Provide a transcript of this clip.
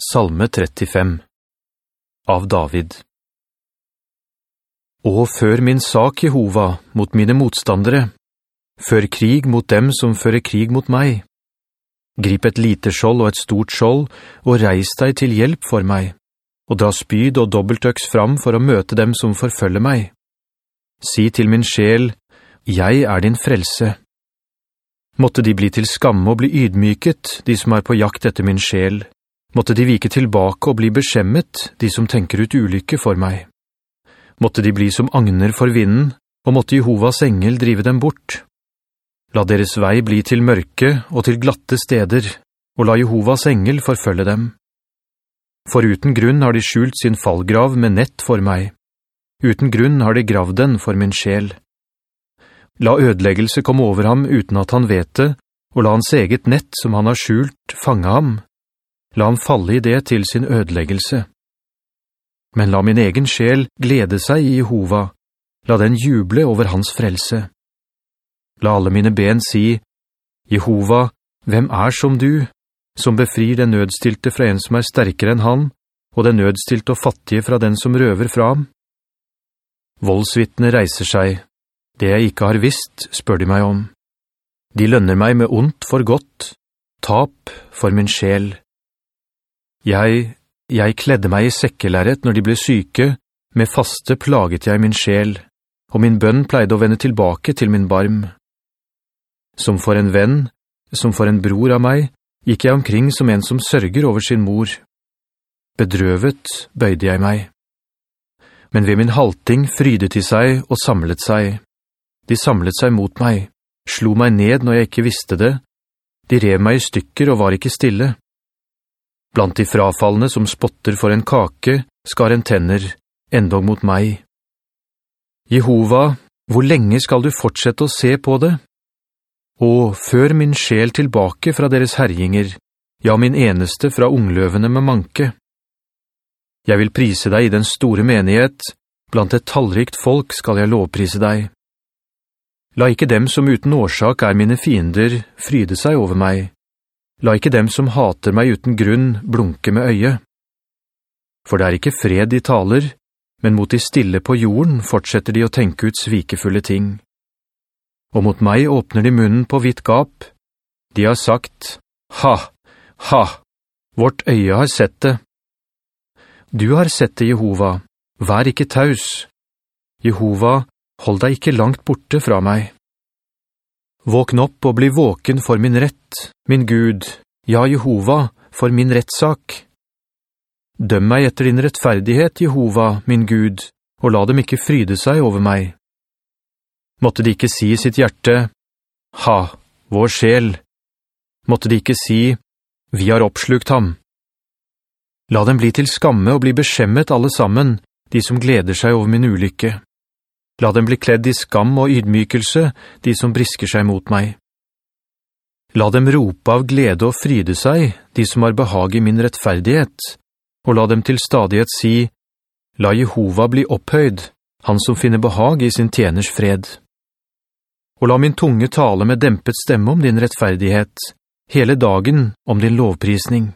Salme 35 Av David Og før min sak, Jehova, mot mine motstandere, før krig mot dem som fører krig mot meg. Grip et lite skjold og et stort skjold, og reis deg til hjelp for meg, og dra spyd og dobbeltøks fram for å møte dem som forfølger meg. Si til min sjel, jeg er din frelse. Måtte de bli til skamme og bli ydmyket, de som er på jakt etter min sjel. Måtte de vike tilbake og bli beskjemmet, de som tenker ut ulykke for meg. Måtte de bli som agner for vinden, og måtte Jehovas engel drive dem bort. La deres vei bli til mørke og til glatte steder, og la Jehovas engel forfølge dem. For uten grunn har de skjult sin fallgrav med nett for meg. Uten grunn har de gravd den for min sjel. La ødeleggelse komme over ham uten at han vet det, og la hans eget nett som han har skjult fange ham, La ham falle i det til sin ødeleggelse. Men la min egen sjel glede seg i Jehova, la den juble over hans frelse. La alle mine ben si, Jehova, hvem er som du, som befrir den nødstilte fra en som er sterkere enn han, og den nødstilte og fattige fra den som røver fra ham? Voldsvittene reiser seg. Det jeg ikke har visst, spør de meg om. De lønner meg med ondt for godt, tap for min sjel. Jeg, jeg kledde meg i sekkelæret når de ble syke, med faste plaget jeg min sjel, og min bønn pleide å vende tilbake til min barm. Som for en venn, som for en bror av meg, gikk jeg omkring som en som sørger over sin mor. Bedrøvet bøyde jeg meg. Men ved min halting frydet de seg og samlet seg. De samlet seg mot meg, slo meg ned når jeg ikke visste det. De rev meg i stykker og var ikke stille. Blant de frafallene som spotter for en kake, skar en tenner, endog mot meg. Jehova, hvor lenge skal du fortsette å se på det? Og før min sjel tilbake fra deres herjinger, ja, min eneste fra ungløvene med manke. Jeg vil prise deg i den store menighet, blant et tallrikt folk skal jeg lovprise deg. La ikke dem som uten årsak er mine fiender fryde seg over meg, La ikke dem som hater meg uten grunn blunke med øyet. For det er ikke fred de taler, men mot de stille på jorden fortsetter de å tenke ut svikefulle ting. Og mot meg åpner de munnen på hvitt gap. De har sagt, «Ha, ha, vårt øye har sett det.» Du har sett det, Jehova. Vær ikke taus. Jehova, hold deg ikke langt borte fra meg. Våkn opp og bli våken for min rett, min Gud, ja, Jehova, for min rettsak. Døm meg etter din rettferdighet, Jehova, min Gud, og la dem ikke fryde seg over meg. Måtte de ikke si i sitt hjerte, «Ha, vår sjel!» Måtte de ikke si, «Vi har oppslukt ham!» La dem bli til skamme og bli beskjemmet alle sammen, de som gleder seg over min ulykke. La dem bli kledd i skam og ydmykelse, de som brisker seg mot meg. La dem rope av glede og fryde seg, de som har behag i min rettferdighet, og la dem til stadighet si, La Jehova bli opphøyd, han som finner behag i sin tjeners fred. Og la min tunge tale med dempet stemme om din rettferdighet, hele dagen om din lovprisning.